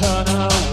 turn away